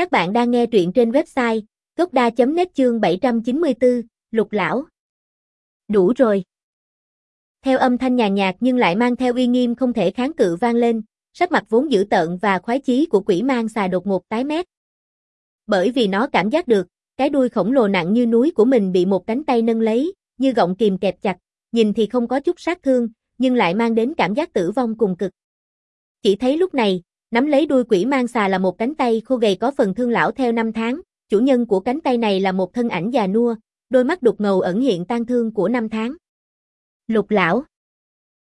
Các bạn đang nghe truyện trên website gocda.net chương 794, Lục Lão. Đủ rồi. Theo âm thanh nhàn nhạt nhưng lại mang theo uy nghiêm không thể kháng cự vang lên, sắc mặt vốn dữ tợn và khoái chí của quỷ mang xà đột ngột tái mét. Bởi vì nó cảm giác được, cái đuôi khổng lồ nặng như núi của mình bị một cánh tay nâng lấy, như gọng kìm kẹp chặt, nhìn thì không có chút sát thương, nhưng lại mang đến cảm giác tử vong cùng cực. Chỉ thấy lúc này, nắm lấy đuôi quỷ mang xà là một cánh tay khô gầy có phần thương lão theo năm tháng, chủ nhân của cánh tay này là một thân ảnh già nua, đôi mắt đục ngầu ẩn hiện tan thương của năm tháng. Lục lão.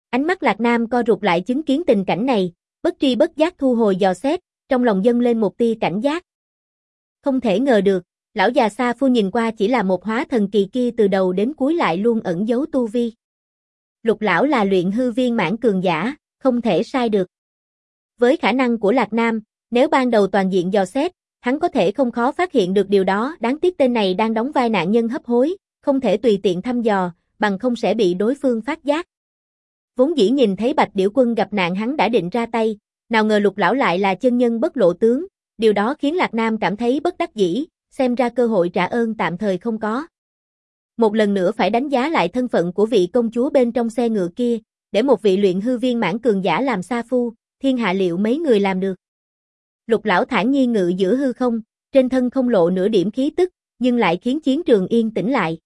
Ánh mắt Lạc Nam co rụt lại chứng kiến tình cảnh này, bất tri bất giác thu hồi dò xét, trong lòng dâng lên một tia cảnh giác. Không thể ngờ được, lão già xa phu nhìn qua chỉ là một hóa thần kỳ kia từ đầu đến cuối lại luôn ẩn giấu tu vi. Lục lão là luyện hư viên mãn cường giả, không thể sai được. Với khả năng của Lạc Nam, nếu ban đầu toàn diện dò xét, hắn có thể không khó phát hiện được điều đó, đáng tiếc tên này đang đóng vai nạn nhân hấp hối, không thể tùy tiện thăm dò, bằng không sẽ bị đối phương phát giác. Vốn dĩ nhìn thấy Bạch Điểu Quân gặp nạn hắn đã định ra tay, nào ngờ lục lão lại là chân nhân bất lộ tướng, điều đó khiến Lạc Nam cảm thấy bất đắc dĩ, xem ra cơ hội trả ơn tạm thời không có. Một lần nữa phải đánh giá lại thân phận của vị công chúa bên trong xe ngựa kia, để một vị luyện hư viên mãn cường giả làm sa phu, thiên hạ liệu mấy người làm được. Lục lão thản nhiên ngự giữa hư không, trên thân không lộ nửa điểm khí tức, nhưng lại khiến chiến trường yên tĩnh lại.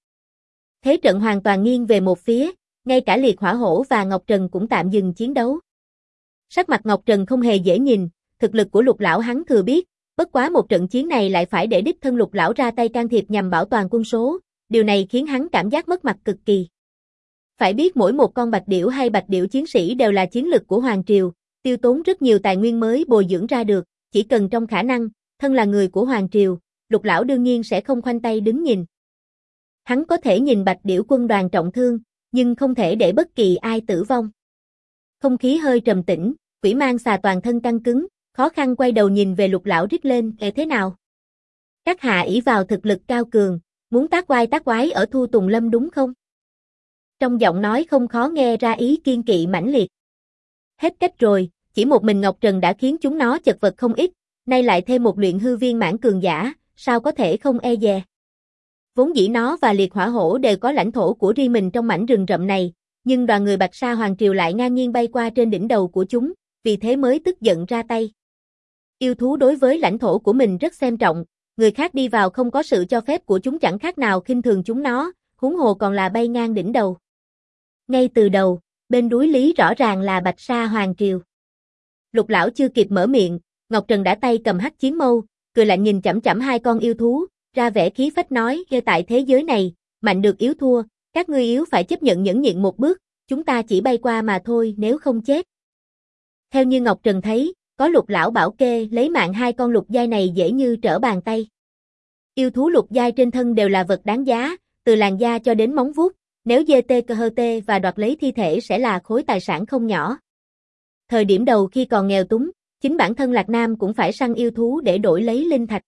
Thế trận hoàn toàn nghiêng về một phía, ngay cả liệt hỏa hổ và Ngọc Trần cũng tạm dừng chiến đấu. Sắc mặt Ngọc Trần không hề dễ nhìn, thực lực của lục lão hắn thừa biết, bất quá một trận chiến này lại phải để đích thân lục lão ra tay can thiệp nhằm bảo toàn quân số, điều này khiến hắn cảm giác mất mặt cực kỳ. Phải biết mỗi một con bạch điểu hay bạch điểu chiến sĩ đều là chiến lực của Hoàng Triều, tiêu tốn rất nhiều tài nguyên mới bồi dưỡng ra được, chỉ cần trong khả năng, thân là người của Hoàng Triều, lục lão đương nhiên sẽ không khoanh tay đứng nhìn. Hắn có thể nhìn bạch điểu quân đoàn trọng thương, nhưng không thể để bất kỳ ai tử vong. Không khí hơi trầm tĩnh, quỷ mang xà toàn thân căng cứng, khó khăn quay đầu nhìn về lục lão rít lên, kể thế nào? Các hạ ý vào thực lực cao cường, muốn tác quai tác quái ở Thu Tùng Lâm đúng không? Trong giọng nói không khó nghe ra ý kiên kỵ mãnh liệt. Hết cách rồi, chỉ một mình Ngọc Trần đã khiến chúng nó chật vật không ít, nay lại thêm một luyện hư viên mãn cường giả, sao có thể không e dè. Vốn dĩ nó và liệt hỏa hổ đều có lãnh thổ của riêng mình trong mảnh rừng rậm này, nhưng đoàn người Bạch Sa Hoàng Triều lại ngang nhiên bay qua trên đỉnh đầu của chúng, vì thế mới tức giận ra tay. Yêu thú đối với lãnh thổ của mình rất xem trọng, người khác đi vào không có sự cho phép của chúng chẳng khác nào khinh thường chúng nó, huống hồ còn là bay ngang đỉnh đầu. Ngay từ đầu, bên đuối Lý rõ ràng là Bạch Sa Hoàng Triều. Lục lão chưa kịp mở miệng, Ngọc Trần đã tay cầm hắc chiến mâu, cười lạnh nhìn chậm chậm hai con yêu thú, ra vẻ khí phách nói, "Ở tại thế giới này, mạnh được yếu thua, các ngươi yếu phải chấp nhận nhẫn nhịn một bước, chúng ta chỉ bay qua mà thôi, nếu không chết." Theo như Ngọc Trần thấy, có lục lão bảo kê lấy mạng hai con lục giai này dễ như trở bàn tay. Yêu thú lục giai trên thân đều là vật đáng giá, từ làn da cho đến móng vuốt, nếu dê tê cơ hơ tê và đoạt lấy thi thể sẽ là khối tài sản không nhỏ. Thời điểm đầu khi còn nghèo túng, chính bản thân Lạc Nam cũng phải săn yêu thú để đổi lấy linh thạch.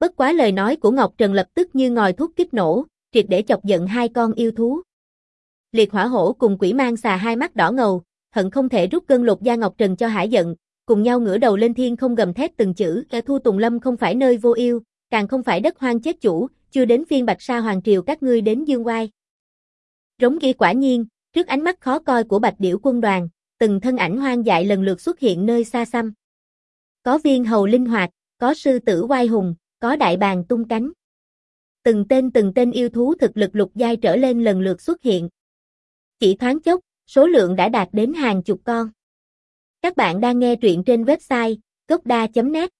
Bất quá lời nói của Ngọc Trần lập tức như ngòi thuốc kích nổ, triệt để chọc giận hai con yêu thú. Liệt hỏa hổ cùng quỷ mang xà hai mắt đỏ ngầu, hận không thể rút cơn lục da Ngọc Trần cho hả giận, cùng nhau ngửa đầu lên thiên không gầm thét từng chữ, "Kẻ Thu Tùng Lâm không phải nơi vô yêu, càng không phải đất hoang chết chủ, chưa đến phiên Bạch Sa Hoàng triều các ngươi đến dương oai." Rống ghi quả nhiên, trước ánh mắt khó coi của Bạch Điểu quân đoàn, từng thân ảnh hoang dại lần lượt xuất hiện nơi xa xăm. Có viên hầu linh hoạt, có sư tử oai hùng, có đại bàng tung cánh. Từng tên từng tên yêu thú thực lực lục giai trở lên lần lượt xuất hiện. Chỉ thoáng chốc, số lượng đã đạt đến hàng chục con. Các bạn đang nghe truyện trên website gocda.net